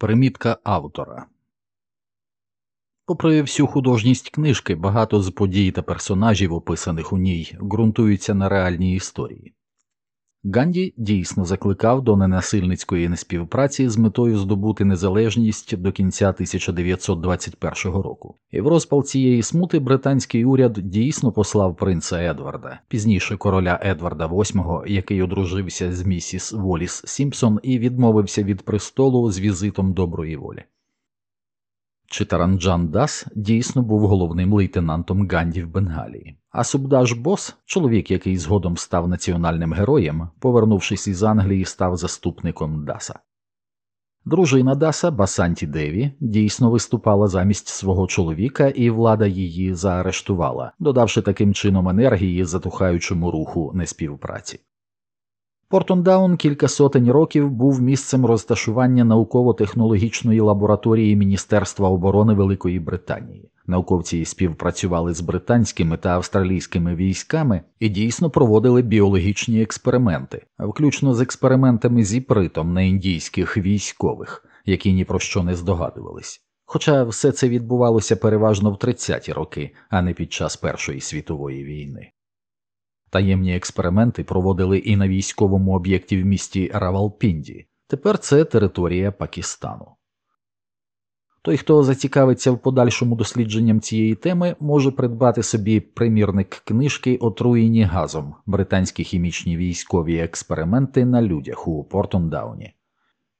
Примітка автора Попри всю художність книжки, багато з подій та персонажів, описаних у ній, ґрунтуються на реальній історії. Ганді дійсно закликав до ненасильницької неспівпраці з метою здобути незалежність до кінця 1921 року, і в розпал цієї смути британський уряд дійсно послав принца Едварда, пізніше короля Едварда VIII, який одружився з місіс Воліс Сімпсон і відмовився від престолу з візитом доброї волі. Читаранджан Дас дійсно був головним лейтенантом Ганді в Бенгалії, а Субдаш Бос, чоловік, який згодом став національним героєм, повернувшись із Англії, став заступником Даса. Дружина Даса Басанті Деві дійсно виступала замість свого чоловіка, і влада її заарештувала, додавши таким чином енергії затухаючому руху неспівпраці. Портондаун кілька сотень років був місцем розташування науково-технологічної лабораторії Міністерства оборони Великої Британії. Науковці співпрацювали з британськими та австралійськими військами і дійсно проводили біологічні експерименти, включно з експериментами з іпритом на індійських військових, які ні про що не здогадувались. Хоча все це відбувалося переважно в 30-ті роки, а не під час Першої світової війни. Таємні експерименти проводили і на військовому об'єкті в місті Равалпінді. Тепер це територія Пакистану. Той, хто зацікавиться в подальшому дослідженням цієї теми, може придбати собі примірник книжки Отруєні газом британські хімічні військові експерименти на людях у Портондауні.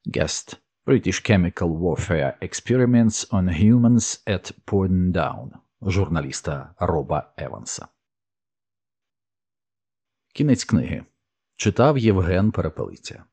Guest British Chemical Warfare Experiments on Humans at Portondown журналіста Роба Еванса. Кінець книги читав Євген Перепелиця.